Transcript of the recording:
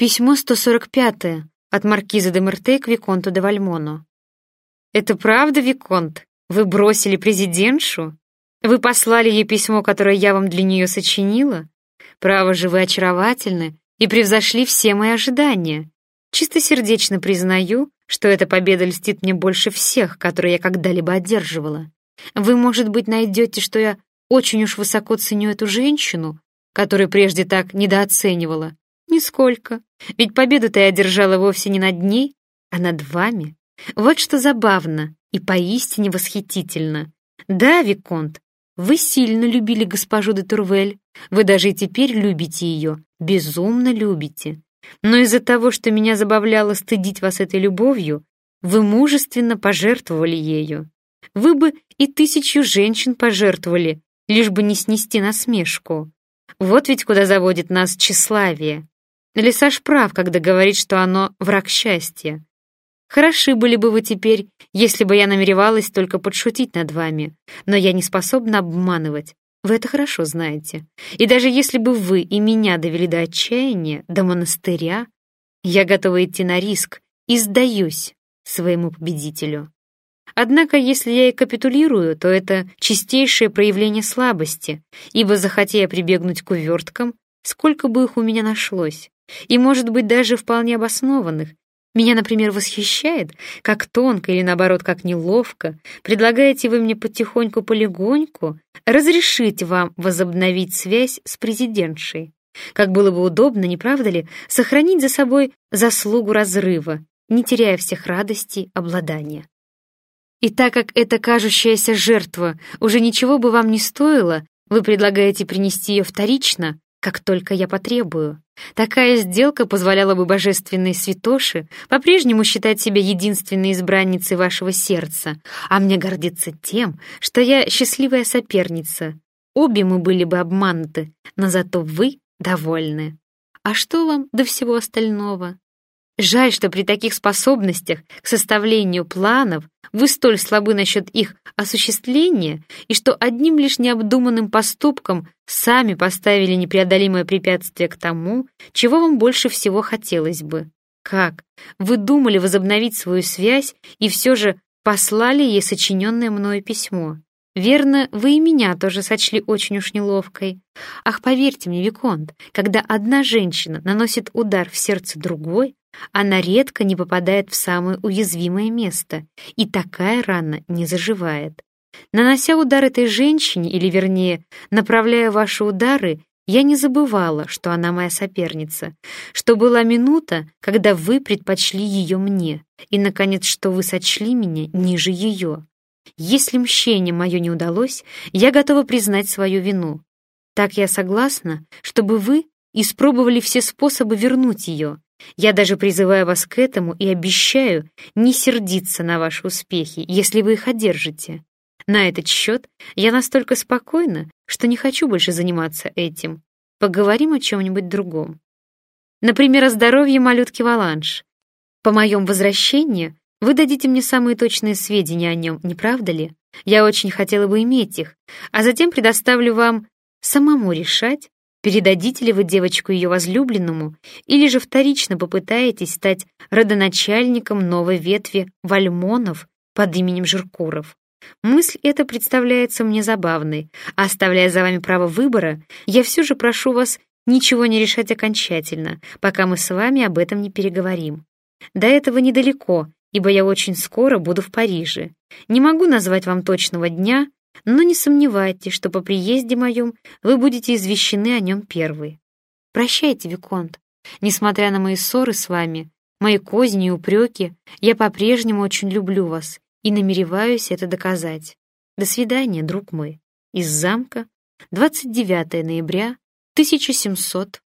Письмо 145 от маркиза де Мерте к Виконту де Вальмону. «Это правда, Виконт? Вы бросили президентшу? Вы послали ей письмо, которое я вам для нее сочинила? Право же, вы очаровательны и превзошли все мои ожидания. Чистосердечно признаю, что эта победа льстит мне больше всех, которые я когда-либо одерживала. Вы, может быть, найдете, что я очень уж высоко ценю эту женщину, которую прежде так недооценивала. Нисколько. Ведь победу-то я одержала вовсе не над ней, а над вами. Вот что забавно и поистине восхитительно. Да, Виконт, вы сильно любили госпожу де Турвель. Вы даже и теперь любите ее, безумно любите. Но из-за того, что меня забавляло стыдить вас этой любовью, вы мужественно пожертвовали ею. Вы бы и тысячу женщин пожертвовали, лишь бы не снести насмешку. Вот ведь куда заводит нас тщеславие. Лисаж прав, когда говорит, что оно враг счастья. Хороши были бы вы теперь, если бы я намеревалась только подшутить над вами, но я не способна обманывать. Вы это хорошо знаете. И даже если бы вы и меня довели до отчаяния, до монастыря, я готова идти на риск и сдаюсь своему победителю. Однако, если я и капитулирую, то это чистейшее проявление слабости, ибо захотя я прибегнуть к уверткам, сколько бы их у меня нашлось, и, может быть, даже вполне обоснованных. Меня, например, восхищает, как тонко или, наоборот, как неловко предлагаете вы мне потихоньку-полегоньку разрешить вам возобновить связь с президентшей. Как было бы удобно, не правда ли, сохранить за собой заслугу разрыва, не теряя всех радостей обладания. И так как эта кажущаяся жертва уже ничего бы вам не стоила, вы предлагаете принести ее вторично, как только я потребую. Такая сделка позволяла бы божественной святоши по-прежнему считать себя единственной избранницей вашего сердца, а мне гордиться тем, что я счастливая соперница. Обе мы были бы обмануты, но зато вы довольны. А что вам до всего остального? Жаль, что при таких способностях к составлению планов вы столь слабы насчет их осуществления и что одним лишь необдуманным поступком сами поставили непреодолимое препятствие к тому, чего вам больше всего хотелось бы. Как? Вы думали возобновить свою связь и все же послали ей сочиненное мною письмо. Верно, вы и меня тоже сочли очень уж неловкой. Ах, поверьте мне, Виконт, когда одна женщина наносит удар в сердце другой, она редко не попадает в самое уязвимое место, и такая рана не заживает. Нанося удар этой женщине, или вернее, направляя ваши удары, я не забывала, что она моя соперница, что была минута, когда вы предпочли ее мне, и, наконец, что вы сочли меня ниже ее. Если мщение мое не удалось, я готова признать свою вину. Так я согласна, чтобы вы испробовали все способы вернуть ее, я даже призываю вас к этому и обещаю не сердиться на ваши успехи, если вы их одержите. На этот счет я настолько спокойна, что не хочу больше заниматься этим. Поговорим о чем-нибудь другом. Например, о здоровье малютки Валанш. По моем возвращении вы дадите мне самые точные сведения о нем, не правда ли? Я очень хотела бы иметь их, а затем предоставлю вам самому решать, Передадите ли вы девочку ее возлюбленному, или же вторично попытаетесь стать родоначальником новой ветви вальмонов под именем Жиркуров? Мысль эта представляется мне забавной, а оставляя за вами право выбора, я все же прошу вас ничего не решать окончательно, пока мы с вами об этом не переговорим. До этого недалеко, ибо я очень скоро буду в Париже. Не могу назвать вам точного дня, но не сомневайтесь, что по приезде моем вы будете извещены о нем первые. Прощайте, Виконт. Несмотря на мои ссоры с вами, мои козни и упреки, я по-прежнему очень люблю вас и намереваюсь это доказать. До свидания, друг мой. Из замка, 29 ноября 1700